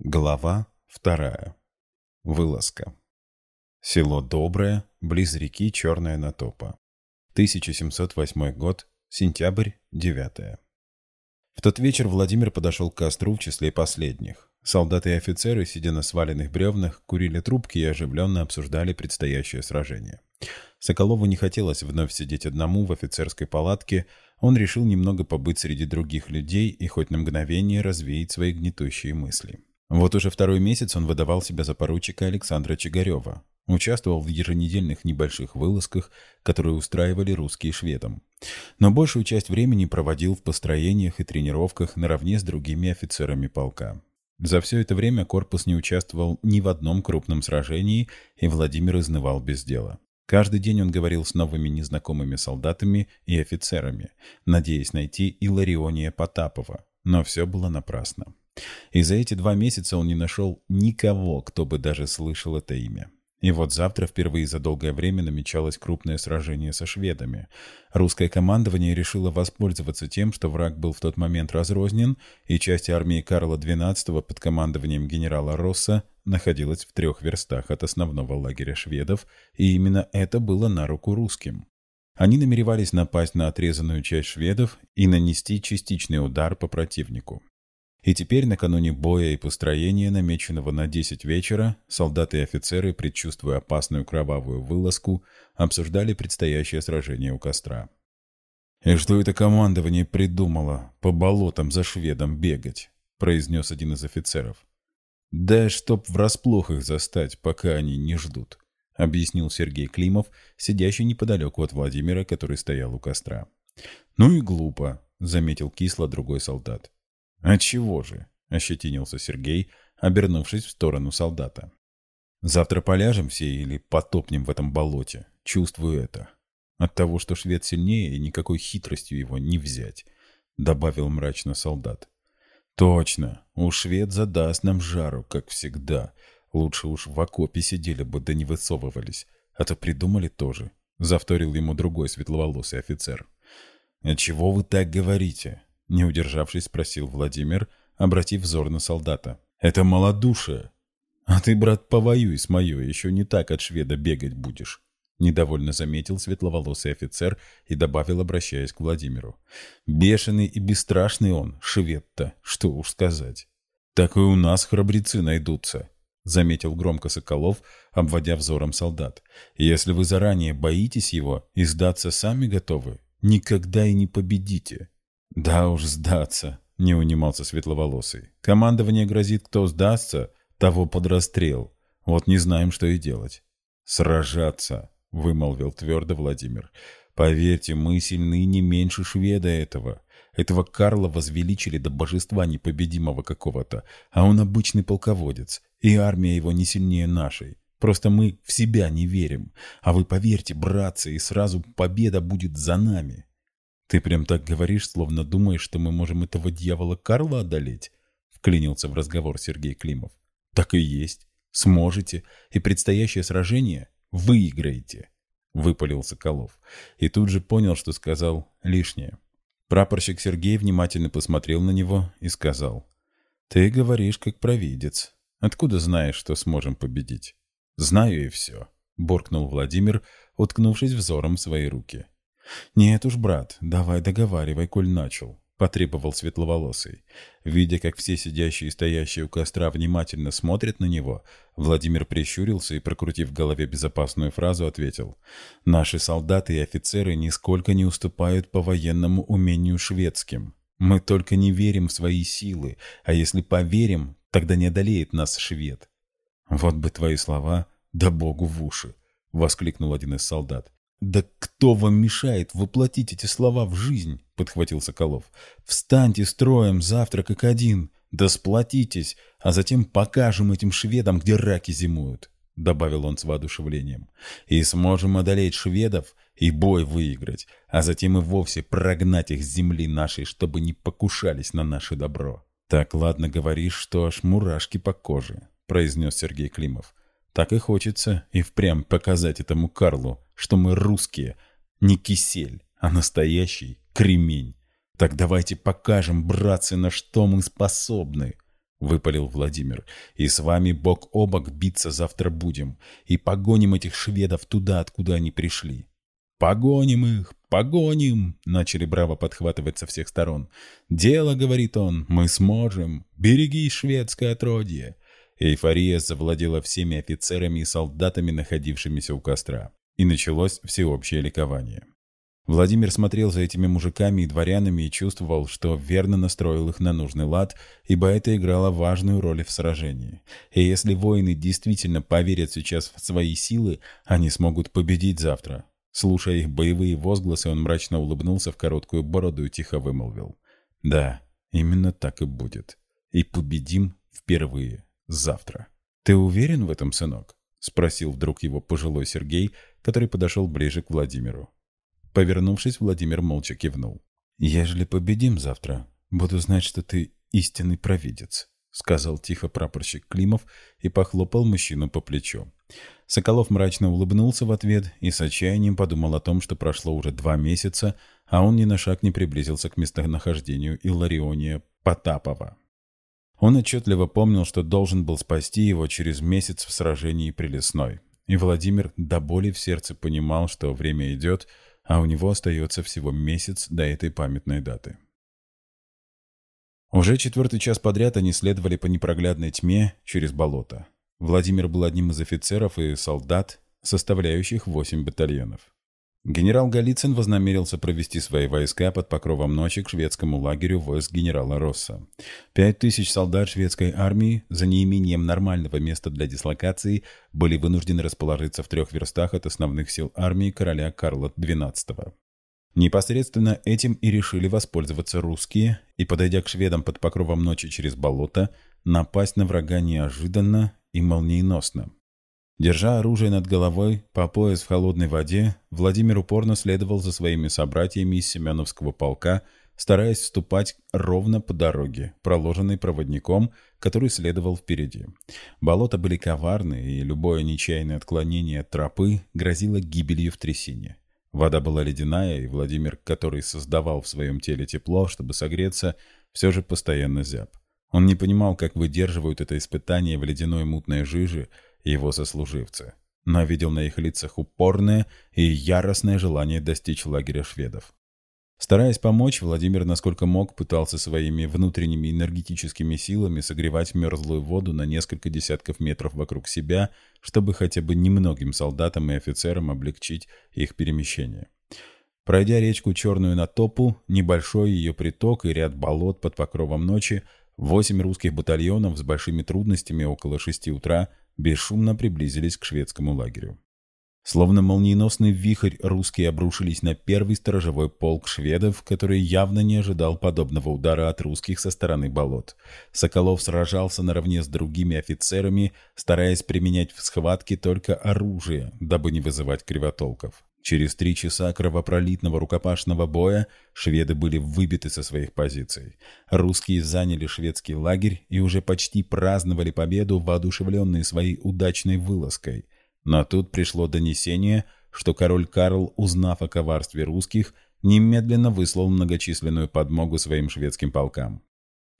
Глава вторая. Вылазка. Село Доброе, близ реки Черная Натопа. 1708 год, сентябрь, 9. В тот вечер Владимир подошел к костру в числе последних. Солдаты и офицеры, сидя на сваленных бревнах, курили трубки и оживленно обсуждали предстоящее сражение. Соколову не хотелось вновь сидеть одному в офицерской палатке, он решил немного побыть среди других людей и хоть на мгновение развеять свои гнетущие мысли. Вот уже второй месяц он выдавал себя за поручика Александра Чигарева. Участвовал в еженедельных небольших вылазках, которые устраивали русские шведам. Но большую часть времени проводил в построениях и тренировках наравне с другими офицерами полка. За все это время корпус не участвовал ни в одном крупном сражении, и Владимир изнывал без дела. Каждый день он говорил с новыми незнакомыми солдатами и офицерами, надеясь найти Илариония Потапова, но все было напрасно. И за эти два месяца он не нашел никого, кто бы даже слышал это имя. И вот завтра впервые за долгое время намечалось крупное сражение со шведами. Русское командование решило воспользоваться тем, что враг был в тот момент разрознен, и часть армии Карла XII под командованием генерала Росса находилась в трех верстах от основного лагеря шведов, и именно это было на руку русским. Они намеревались напасть на отрезанную часть шведов и нанести частичный удар по противнику. И теперь, накануне боя и построения, намеченного на 10 вечера, солдаты и офицеры, предчувствуя опасную кровавую вылазку, обсуждали предстоящее сражение у костра. «И что это командование придумало по болотам за шведом бегать?» — произнес один из офицеров. «Да чтоб врасплох их застать, пока они не ждут», — объяснил Сергей Климов, сидящий неподалеку от Владимира, который стоял у костра. «Ну и глупо», — заметил кисло другой солдат. «А чего же?» — ощетинился Сергей, обернувшись в сторону солдата. «Завтра поляжем все или потопнем в этом болоте. Чувствую это. От того, что швед сильнее, и никакой хитростью его не взять», — добавил мрачно солдат. «Точно. У швед задаст нам жару, как всегда. Лучше уж в окопе сидели бы, да не высовывались. А то придумали тоже», — завторил ему другой светловолосый офицер. «А чего вы так говорите?» Не удержавшись, спросил Владимир, обратив взор на солдата. «Это малодушие. А ты, брат, повоюй с моё, еще не так от шведа бегать будешь». Недовольно заметил светловолосый офицер и добавил, обращаясь к Владимиру. «Бешеный и бесстрашный он, швед-то, что уж сказать. Так и у нас храбрецы найдутся», — заметил громко Соколов, обводя взором солдат. «Если вы заранее боитесь его и сдаться сами готовы, никогда и не победите». «Да уж, сдаться», — не унимался светловолосый. «Командование грозит, кто сдастся, того под расстрел. Вот не знаем, что и делать». «Сражаться», — вымолвил твердо Владимир. «Поверьте, мы сильны не меньше шведа этого. Этого Карла возвеличили до божества непобедимого какого-то, а он обычный полководец, и армия его не сильнее нашей. Просто мы в себя не верим. А вы поверьте, братцы, и сразу победа будет за нами». «Ты прям так говоришь, словно думаешь, что мы можем этого дьявола Карла одолеть?» — вклинился в разговор Сергей Климов. «Так и есть. Сможете. И предстоящее сражение выиграете», — выпалил Соколов. И тут же понял, что сказал лишнее. Прапорщик Сергей внимательно посмотрел на него и сказал. «Ты говоришь, как провидец. Откуда знаешь, что сможем победить?» «Знаю и все», — буркнул Владимир, уткнувшись взором в свои руки. «Нет уж, брат, давай договаривай, коль начал», — потребовал светловолосый. Видя, как все сидящие и стоящие у костра внимательно смотрят на него, Владимир прищурился и, прокрутив в голове безопасную фразу, ответил. «Наши солдаты и офицеры нисколько не уступают по военному умению шведским. Мы только не верим в свои силы, а если поверим, тогда не одолеет нас швед». «Вот бы твои слова, да богу в уши!» — воскликнул один из солдат. «Да кто вам мешает воплотить эти слова в жизнь?» — подхватил Соколов. «Встаньте строем завтра как один, да сплотитесь, а затем покажем этим шведам, где раки зимуют», — добавил он с воодушевлением. «И сможем одолеть шведов и бой выиграть, а затем и вовсе прогнать их с земли нашей, чтобы не покушались на наше добро». «Так ладно говоришь, что аж мурашки по коже», — произнес Сергей Климов. «Так и хочется и впрямь показать этому Карлу, что мы русские, не кисель, а настоящий кремень. Так давайте покажем, братцы, на что мы способны. — выпалил Владимир. «И с вами бок о бок биться завтра будем, и погоним этих шведов туда, откуда они пришли». «Погоним их! Погоним!» — начали браво подхватывать со всех сторон. «Дело, — говорит он, — мы сможем! Береги шведское отродье!» Эйфория завладела всеми офицерами и солдатами, находившимися у костра. И началось всеобщее ликование. Владимир смотрел за этими мужиками и дворянами и чувствовал, что верно настроил их на нужный лад, ибо это играло важную роль в сражении. И если воины действительно поверят сейчас в свои силы, они смогут победить завтра. Слушая их боевые возгласы, он мрачно улыбнулся в короткую бороду и тихо вымолвил. «Да, именно так и будет. И победим впервые завтра». «Ты уверен в этом, сынок?» — спросил вдруг его пожилой Сергей, который подошел ближе к Владимиру. Повернувшись, Владимир молча кивнул. «Ежели победим завтра, буду знать, что ты истинный провидец», — сказал тихо прапорщик Климов и похлопал мужчину по плечу. Соколов мрачно улыбнулся в ответ и с отчаянием подумал о том, что прошло уже два месяца, а он ни на шаг не приблизился к местонахождению Иллариония Потапова. Он отчетливо помнил, что должен был спасти его через месяц в сражении при Лесной. И Владимир до боли в сердце понимал, что время идет, а у него остается всего месяц до этой памятной даты. Уже четвертый час подряд они следовали по непроглядной тьме через болото. Владимир был одним из офицеров и солдат, составляющих восемь батальонов. Генерал Голицын вознамерился провести свои войска под покровом ночи к шведскому лагерю войск генерала Росса. Пять тысяч солдат шведской армии, за неимением нормального места для дислокации, были вынуждены расположиться в трех верстах от основных сил армии короля Карла XII. Непосредственно этим и решили воспользоваться русские, и, подойдя к шведам под покровом ночи через болото, напасть на врага неожиданно и молниеносно. Держа оружие над головой, по пояс в холодной воде, Владимир упорно следовал за своими собратьями из Семеновского полка, стараясь вступать ровно по дороге, проложенной проводником, который следовал впереди. Болота были коварны, и любое нечаянное отклонение от тропы грозило гибелью в трясине. Вода была ледяная, и Владимир, который создавал в своем теле тепло, чтобы согреться, все же постоянно зяб. Он не понимал, как выдерживают это испытание в ледяной мутной жиже, его сослуживцы, но видел на их лицах упорное и яростное желание достичь лагеря шведов. Стараясь помочь, Владимир, насколько мог, пытался своими внутренними энергетическими силами согревать мерзлую воду на несколько десятков метров вокруг себя, чтобы хотя бы немногим солдатам и офицерам облегчить их перемещение. Пройдя речку Черную на топу, небольшой ее приток и ряд болот под покровом ночи, восемь русских батальонов с большими трудностями около шести утра бесшумно приблизились к шведскому лагерю. Словно молниеносный вихрь русские обрушились на первый сторожевой полк шведов, который явно не ожидал подобного удара от русских со стороны болот. Соколов сражался наравне с другими офицерами, стараясь применять в схватке только оружие, дабы не вызывать кривотолков. Через три часа кровопролитного рукопашного боя шведы были выбиты со своих позиций. Русские заняли шведский лагерь и уже почти праздновали победу, воодушевленные своей удачной вылазкой. Но тут пришло донесение, что король Карл, узнав о коварстве русских, немедленно выслал многочисленную подмогу своим шведским полкам.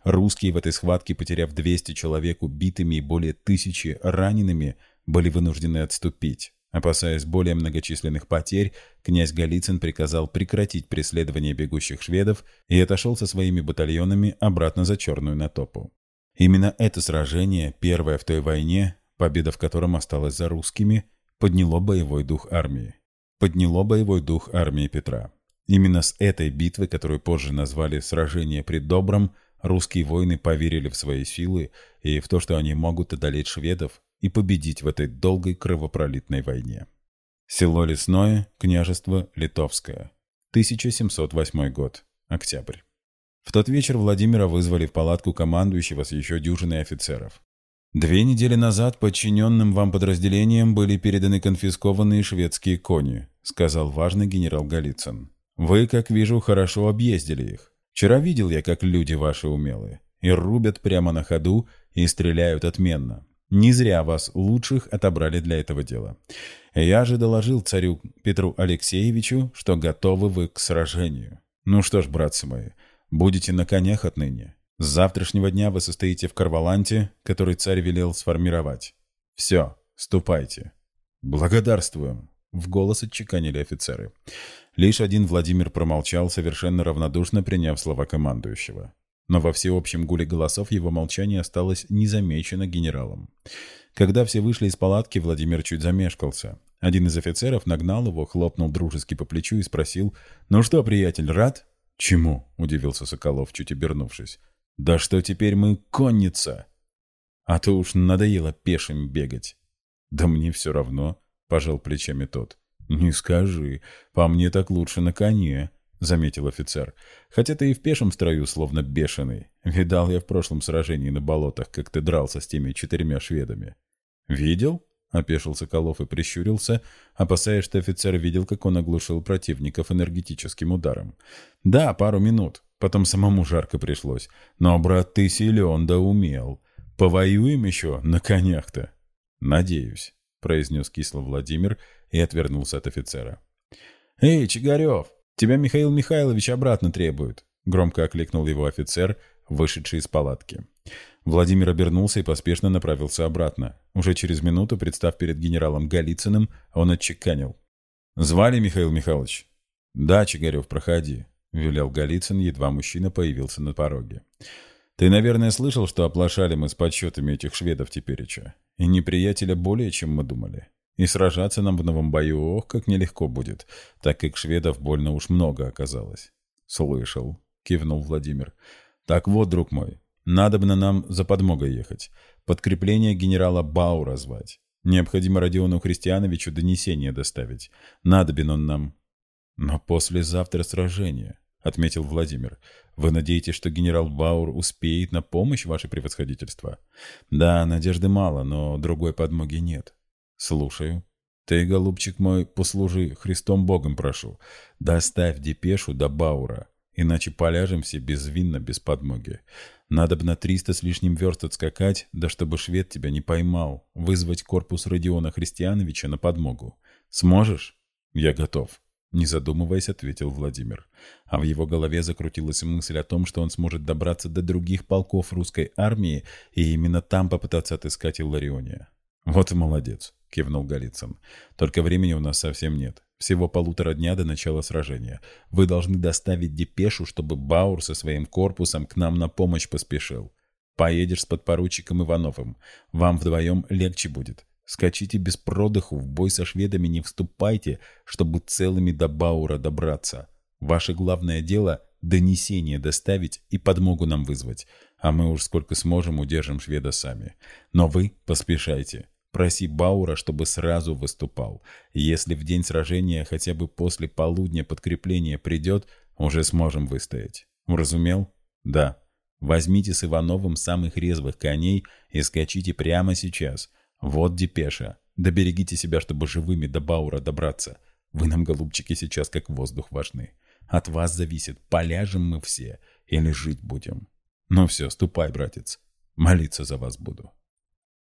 Русские в этой схватке, потеряв 200 человек убитыми и более тысячи ранеными, были вынуждены отступить. Опасаясь более многочисленных потерь, князь Голицын приказал прекратить преследование бегущих шведов и отошел со своими батальонами обратно за Черную Натопу. Именно это сражение, первое в той войне, победа в котором осталась за русскими, подняло боевой дух армии. Подняло боевой дух армии Петра. Именно с этой битвы, которую позже назвали «Сражение при Добром», русские воины поверили в свои силы и в то, что они могут одолеть шведов и победить в этой долгой кровопролитной войне. Село Лесное, княжество Литовское. 1708 год. Октябрь. В тот вечер Владимира вызвали в палатку командующего с еще дюжиной офицеров. Две недели назад подчиненным вам подразделениям были переданы конфискованные шведские кони, сказал важный генерал Голицын. Вы, как вижу, хорошо объездили их. Вчера видел я, как люди ваши умелые. И рубят прямо на ходу, и стреляют отменно. Не зря вас, лучших, отобрали для этого дела. Я же доложил царю Петру Алексеевичу, что готовы вы к сражению. Ну что ж, братцы мои, будете на конях отныне. С завтрашнего дня вы состоите в Карваланте, который царь велел сформировать. Все, ступайте. Благодарствуем. В голос отчеканили офицеры. Лишь один Владимир промолчал, совершенно равнодушно приняв слова командующего. Но во всеобщем гуле голосов его молчание осталось незамечено генералом. Когда все вышли из палатки, Владимир чуть замешкался. Один из офицеров нагнал его, хлопнул дружески по плечу и спросил, «Ну что, приятель, рад?» «Чему?» — удивился Соколов, чуть обернувшись. «Да что теперь мы конница?» «А то уж надоело пешим бегать». «Да мне все равно», — пожал плечами тот. «Не скажи. По мне так лучше на коне», — заметил офицер. «Хотя ты и в пешем строю словно бешеный. Видал я в прошлом сражении на болотах, как ты дрался с теми четырьмя шведами». «Видел?» — опешил Соколов и прищурился, опасаясь, что офицер видел, как он оглушил противников энергетическим ударом. «Да, пару минут. Потом самому жарко пришлось. Но, брат, ты силен да умел. Повоюем еще на конях-то?» «Надеюсь», — произнес кисло Владимир и отвернулся от офицера. «Эй, Чигарев, тебя Михаил Михайлович обратно требует», — громко окликнул его офицер, вышедший из палатки. Владимир обернулся и поспешно направился обратно. Уже через минуту, представ перед генералом Голицыным, он отчеканил. «Звали Михаил Михайлович?» «Да, Чигарев, проходи», — велел Голицын, едва мужчина появился на пороге. «Ты, наверное, слышал, что оплошали мы с подсчетами этих шведов тепереча. И неприятеля более, чем мы думали. И сражаться нам в новом бою, ох, как нелегко будет, так как шведов больно уж много оказалось». «Слышал», — кивнул Владимир. «Так вот, друг мой, надо бы на нам за подмогой ехать. Подкрепление генерала Баура звать. Необходимо Родиону Христиановичу донесение доставить. Надобен он нам. Но послезавтра сражение, — отметил Владимир. Вы надеетесь, что генерал Баур успеет на помощь, ваше превосходительство? Да, надежды мало, но другой подмоги нет. Слушаю. Ты, голубчик мой, послужи Христом Богом прошу. Доставь депешу до Баура, иначе поляжем все безвинно, без подмоги. Надо бы на триста с лишним верст отскакать, да чтобы швед тебя не поймал, вызвать корпус Родиона Христиановича на подмогу. Сможешь? Я готов. Не задумываясь, ответил Владимир. А в его голове закрутилась мысль о том, что он сможет добраться до других полков русской армии и именно там попытаться отыскать Иллариония. «Вот и молодец», — кивнул Голицын. «Только времени у нас совсем нет. Всего полутора дня до начала сражения. Вы должны доставить депешу, чтобы Баур со своим корпусом к нам на помощь поспешил. Поедешь с подпоручиком Ивановым. Вам вдвоем легче будет. Скачите без продыху, в бой со шведами не вступайте, чтобы целыми до Баура добраться. Ваше главное дело — донесение доставить и подмогу нам вызвать. А мы уж сколько сможем удержим шведа сами. Но вы поспешайте. Проси Баура, чтобы сразу выступал. Если в день сражения хотя бы после полудня подкрепление придет, уже сможем выстоять. Уразумел? Да. Возьмите с Ивановым самых резвых коней и скачите прямо сейчас. Вот депеша. Доберегите себя, чтобы живыми до Баура добраться. Вы нам, голубчики, сейчас как воздух важны. От вас зависит, поляжем мы все или жить будем. Ну все, ступай, братец. Молиться за вас буду.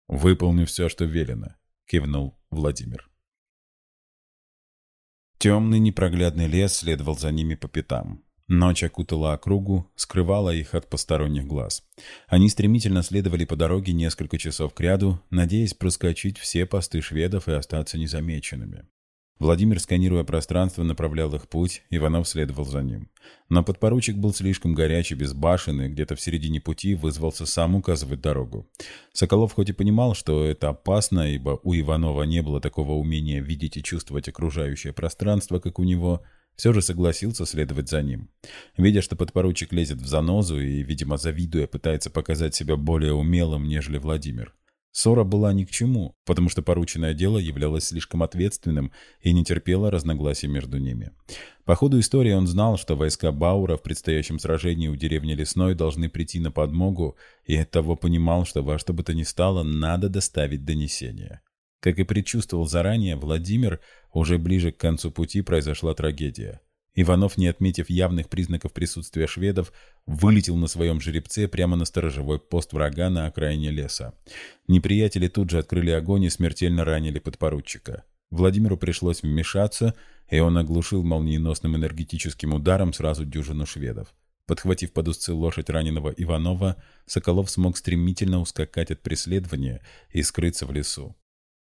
«Выполню все, что велено», — кивнул Владимир. Темный непроглядный лес следовал за ними по пятам. Ночь окутала округу, скрывала их от посторонних глаз. Они стремительно следовали по дороге несколько часов кряду, надеясь проскочить все посты шведов и остаться незамеченными. Владимир, сканируя пространство, направлял их путь, Иванов следовал за ним. Но подпоручик был слишком горячий, безбашенный, где-то в середине пути вызвался сам указывать дорогу. Соколов хоть и понимал, что это опасно, ибо у Иванова не было такого умения видеть и чувствовать окружающее пространство, как у него, все же согласился следовать за ним. Видя, что подпоручик лезет в занозу и, видимо, завидуя, пытается показать себя более умелым, нежели Владимир. Ссора была ни к чему, потому что порученное дело являлось слишком ответственным и не терпело разногласий между ними. По ходу истории он знал, что войска Баура в предстоящем сражении у деревни Лесной должны прийти на подмогу, и оттого понимал, что во что бы то ни стало, надо доставить донесение. Как и предчувствовал заранее, Владимир, уже ближе к концу пути произошла трагедия – Иванов, не отметив явных признаков присутствия шведов, вылетел на своем жеребце прямо на сторожевой пост врага на окраине леса. Неприятели тут же открыли огонь и смертельно ранили подпоручика. Владимиру пришлось вмешаться, и он оглушил молниеносным энергетическим ударом сразу дюжину шведов. Подхватив под узцы лошадь раненого Иванова, Соколов смог стремительно ускакать от преследования и скрыться в лесу.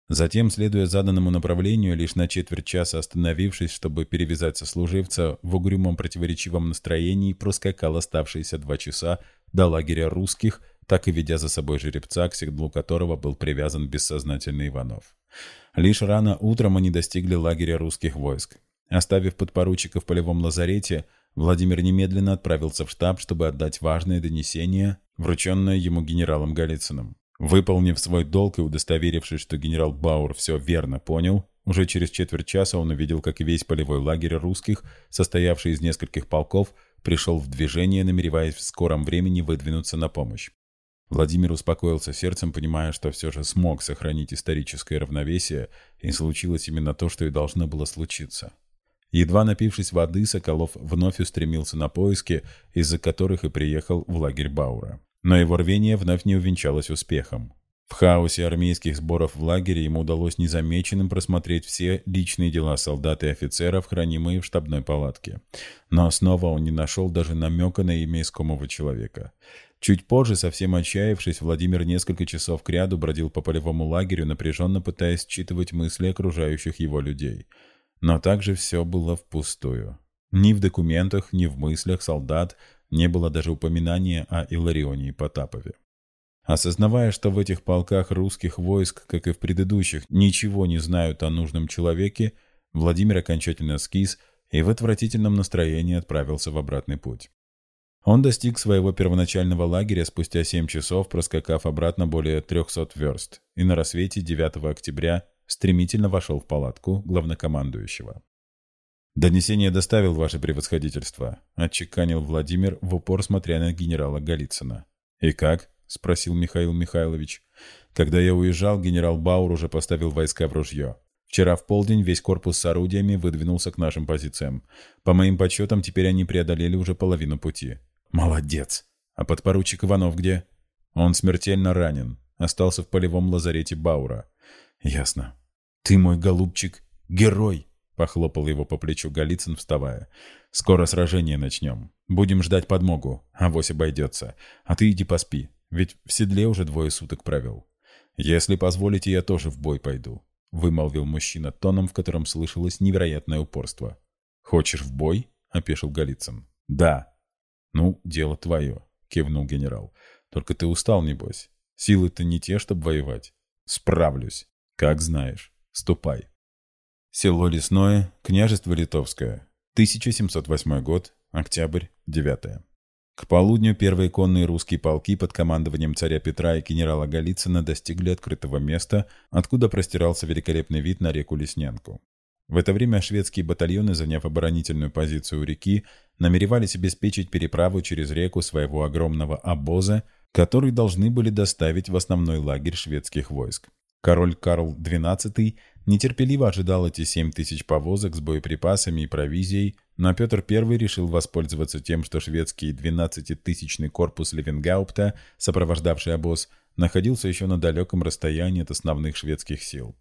Затем, следуя заданному направлению, лишь на четверть часа остановившись, чтобы перевязать сослуживца, в угрюмом противоречивом настроении проскакал оставшиеся два часа до лагеря русских, так и ведя за собой жеребца, к седлу которого был привязан бессознательный Иванов. Лишь рано утром они достигли лагеря русских войск. Оставив подпоручика в полевом лазарете, Владимир немедленно отправился в штаб, чтобы отдать важное донесение, врученное ему генералом Голицыным. Выполнив свой долг и удостоверившись, что генерал Бауэр все верно понял, уже через четверть часа он увидел, как весь полевой лагерь русских, состоявший из нескольких полков, пришел в движение, намереваясь в скором времени выдвинуться на помощь. Владимир успокоился сердцем, понимая, что все же смог сохранить историческое равновесие, и случилось именно то, что и должно было случиться. Едва напившись воды, Соколов вновь устремился на поиски, из-за которых и приехал в лагерь Баура. Но его рвение вновь не увенчалось успехом. В хаосе армейских сборов в лагере ему удалось незамеченным просмотреть все личные дела солдат и офицеров, хранимые в штабной палатке. Но снова он не нашел даже намека на имя искомого человека. Чуть позже, совсем отчаявшись, Владимир несколько часов кряду бродил по полевому лагерю, напряженно пытаясь считывать мысли окружающих его людей – но также все было впустую. Ни в документах, ни в мыслях солдат не было даже упоминания о Иларионе и Потапове. Осознавая, что в этих полках русских войск, как и в предыдущих, ничего не знают о нужном человеке, Владимир окончательно скис и в отвратительном настроении отправился в обратный путь. Он достиг своего первоначального лагеря спустя 7 часов, проскакав обратно более 300 верст, и на рассвете 9 октября стремительно вошел в палатку главнокомандующего. «Донесение доставил ваше превосходительство», — отчеканил Владимир в упор, смотря на генерала Голицына. «И как?» — спросил Михаил Михайлович. «Когда я уезжал, генерал Баур уже поставил войска в ружье. Вчера в полдень весь корпус с орудиями выдвинулся к нашим позициям. По моим подсчетам, теперь они преодолели уже половину пути». «Молодец! А подпоручик Иванов где?» «Он смертельно ранен. Остался в полевом лазарете Баура. «Ясно. Ты мой голубчик, герой!» — похлопал его по плечу Голицын, вставая. «Скоро сражение начнем. Будем ждать подмогу. Авось обойдется. А ты иди поспи, ведь в седле уже двое суток провел. Если позволите, я тоже в бой пойду», — вымолвил мужчина тоном, в котором слышалось невероятное упорство. «Хочешь в бой?» — опешил Голицын. «Да». «Ну, дело твое», — кивнул генерал. «Только ты устал, небось. Силы-то не те, чтобы воевать». «Справлюсь». Как знаешь. Ступай. Село Лесное, княжество Литовское. 1708 год, октябрь, 9. К полудню первые конные русские полки под командованием царя Петра и генерала Голицына достигли открытого места, откуда простирался великолепный вид на реку Леснянку. В это время шведские батальоны, заняв оборонительную позицию у реки, намеревались обеспечить переправу через реку своего огромного обоза, который должны были доставить в основной лагерь шведских войск. Король Карл XII нетерпеливо ожидал эти семь тысяч повозок с боеприпасами и провизией, но Петр I решил воспользоваться тем, что шведский 12-тысячный корпус Левенгаупта, сопровождавший обоз, находился еще на далеком расстоянии от основных шведских сил.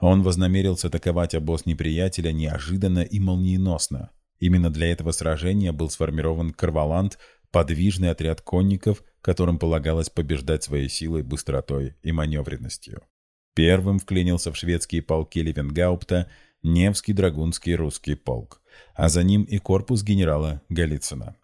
Он вознамерился атаковать обоз неприятеля неожиданно и молниеносно. Именно для этого сражения был сформирован Карваланд, подвижный отряд конников, которым полагалось побеждать своей силой, быстротой и маневренностью. Первым вклинился в шведские полки Левенгаупта Невский драгунский русский полк, а за ним и корпус генерала Голицына.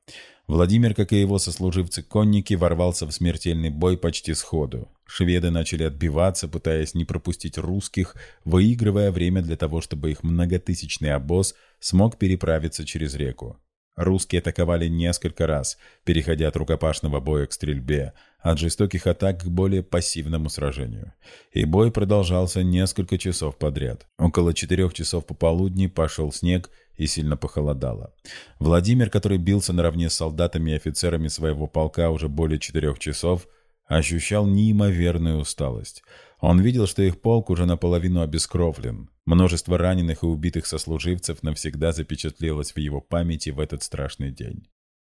Владимир, как и его сослуживцы-конники, ворвался в смертельный бой почти сходу. Шведы начали отбиваться, пытаясь не пропустить русских, выигрывая время для того, чтобы их многотысячный обоз смог переправиться через реку. Русские атаковали несколько раз, переходя от рукопашного боя к стрельбе, от жестоких атак к более пассивному сражению. И бой продолжался несколько часов подряд. Около четырех часов пополудни пошел снег и сильно похолодало. Владимир, который бился наравне с солдатами и офицерами своего полка уже более четырех часов, ощущал неимоверную усталость. Он видел, что их полк уже наполовину обескровлен. Множество раненых и убитых сослуживцев навсегда запечатлелось в его памяти в этот страшный день.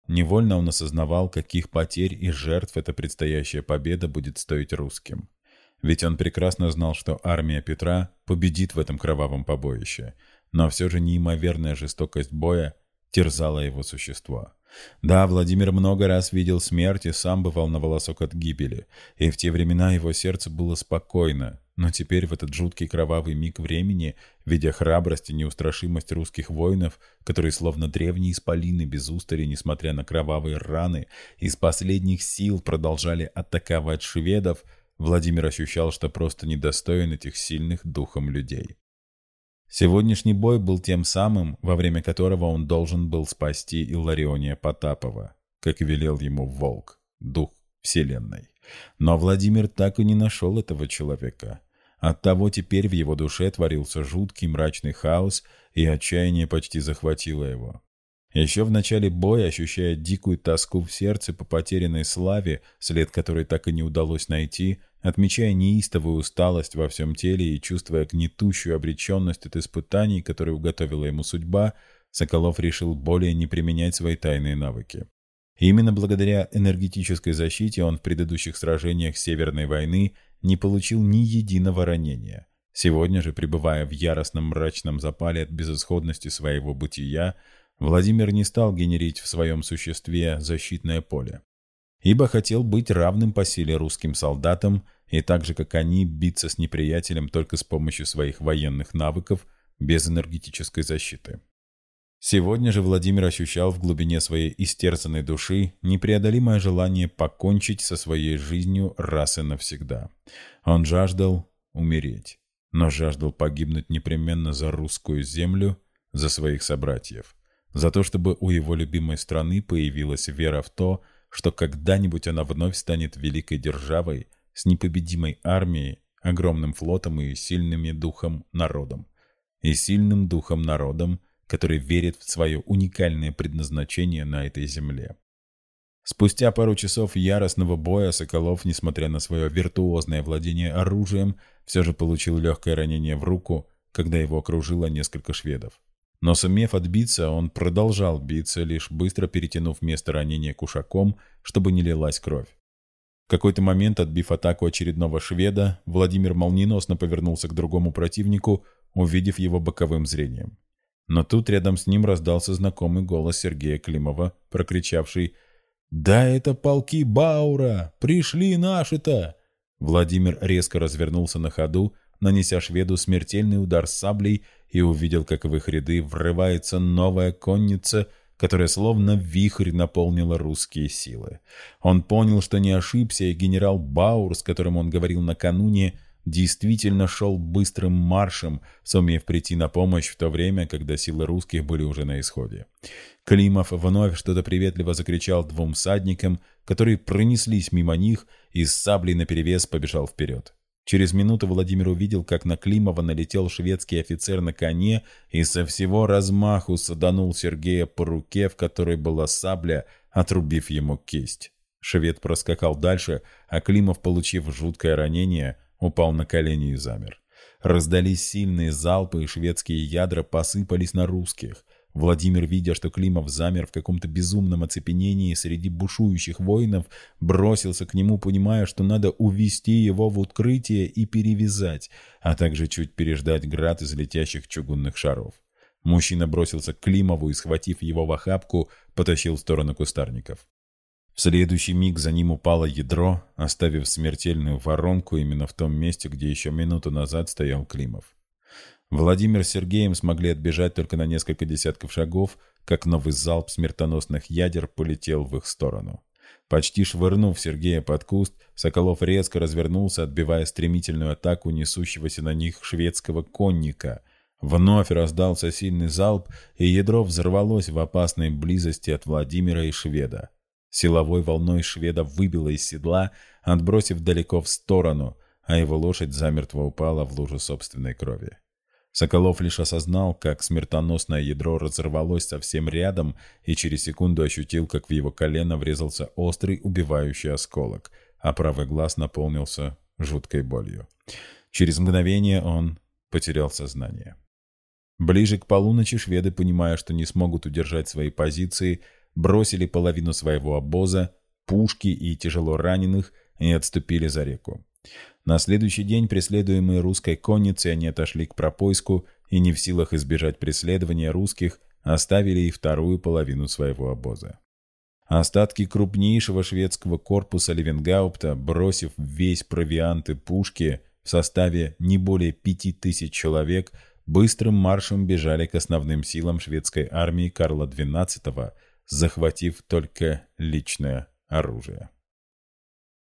Невольно он осознавал, каких потерь и жертв эта предстоящая победа будет стоить русским. Ведь он прекрасно знал, что армия Петра победит в этом кровавом побоище, но все же неимоверная жестокость боя терзала его существо. Да, Владимир много раз видел смерть и сам бывал на волосок от гибели, и в те времена его сердце было спокойно, но теперь в этот жуткий кровавый миг времени, видя храбрость и неустрашимость русских воинов, которые словно древние исполины без устали, несмотря на кровавые раны, из последних сил продолжали атаковать шведов, Владимир ощущал, что просто недостоин этих сильных духом людей. Сегодняшний бой был тем самым, во время которого он должен был спасти Иллариония Потапова, как велел ему Волк, дух Вселенной. Но Владимир так и не нашел этого человека. Оттого теперь в его душе творился жуткий мрачный хаос, и отчаяние почти захватило его. Еще в начале боя, ощущая дикую тоску в сердце по потерянной славе, след которой так и не удалось найти, Отмечая неистовую усталость во всем теле и чувствуя гнетущую обреченность от испытаний, которые уготовила ему судьба, Соколов решил более не применять свои тайные навыки. И именно благодаря энергетической защите он в предыдущих сражениях Северной войны не получил ни единого ранения. Сегодня же, пребывая в яростном мрачном запале от безысходности своего бытия, Владимир не стал генерить в своем существе защитное поле ибо хотел быть равным по силе русским солдатам и так же, как они, биться с неприятелем только с помощью своих военных навыков, без энергетической защиты. Сегодня же Владимир ощущал в глубине своей истерзанной души непреодолимое желание покончить со своей жизнью раз и навсегда. Он жаждал умереть, но жаждал погибнуть непременно за русскую землю, за своих собратьев, за то, чтобы у его любимой страны появилась вера в то, что когда-нибудь она вновь станет великой державой с непобедимой армией, огромным флотом и сильным духом народом. И сильным духом народом, который верит в свое уникальное предназначение на этой земле. Спустя пару часов яростного боя Соколов, несмотря на свое виртуозное владение оружием, все же получил легкое ранение в руку, когда его окружило несколько шведов. Но сумев отбиться, он продолжал биться, лишь быстро перетянув место ранения кушаком, чтобы не лилась кровь. В какой-то момент, отбив атаку очередного шведа, Владимир молниеносно повернулся к другому противнику, увидев его боковым зрением. Но тут рядом с ним раздался знакомый голос Сергея Климова, прокричавший «Да это полки Баура! Пришли наши-то!» Владимир резко развернулся на ходу, нанеся шведу смертельный удар саблей и увидел, как в их ряды врывается новая конница, которая словно вихрь наполнила русские силы. Он понял, что не ошибся, и генерал Баур, с которым он говорил накануне, действительно шел быстрым маршем, сумев прийти на помощь в то время, когда силы русских были уже на исходе. Климов вновь что-то приветливо закричал двум всадникам, которые пронеслись мимо них и с саблей наперевес побежал вперед. Через минуту Владимир увидел, как на Климова налетел шведский офицер на коне и со всего размаху саданул Сергея по руке, в которой была сабля, отрубив ему кисть. Швед проскакал дальше, а Климов, получив жуткое ранение, упал на колени и замер. Раздались сильные залпы, и шведские ядра посыпались на русских. Владимир, видя, что Климов замер в каком-то безумном оцепенении среди бушующих воинов, бросился к нему, понимая, что надо увести его в укрытие и перевязать, а также чуть переждать град из летящих чугунных шаров. Мужчина бросился к Климову и, схватив его в охапку, потащил в сторону кустарников. В следующий миг за ним упало ядро, оставив смертельную воронку именно в том месте, где еще минуту назад стоял Климов. Владимир с Сергеем смогли отбежать только на несколько десятков шагов, как новый залп смертоносных ядер полетел в их сторону. Почти швырнув Сергея под куст, Соколов резко развернулся, отбивая стремительную атаку несущегося на них шведского конника. Вновь раздался сильный залп, и ядро взорвалось в опасной близости от Владимира и шведа. Силовой волной шведа выбило из седла, отбросив далеко в сторону, а его лошадь замертво упала в лужу собственной крови. Соколов лишь осознал, как смертоносное ядро разорвалось совсем рядом, и через секунду ощутил, как в его колено врезался острый убивающий осколок, а правый глаз наполнился жуткой болью. Через мгновение он потерял сознание. Ближе к полуночи шведы, понимая, что не смогут удержать свои позиции, бросили половину своего обоза, пушки и тяжело раненых и отступили за реку. На следующий день, преследуемые русской конницей, они отошли к пропойску и, не в силах избежать преследования русских, оставили и вторую половину своего обоза. Остатки крупнейшего шведского корпуса Левенгаупта, бросив весь провиант и пушки в составе не более пяти тысяч человек, быстрым маршем бежали к основным силам шведской армии Карла XII, захватив только личное оружие.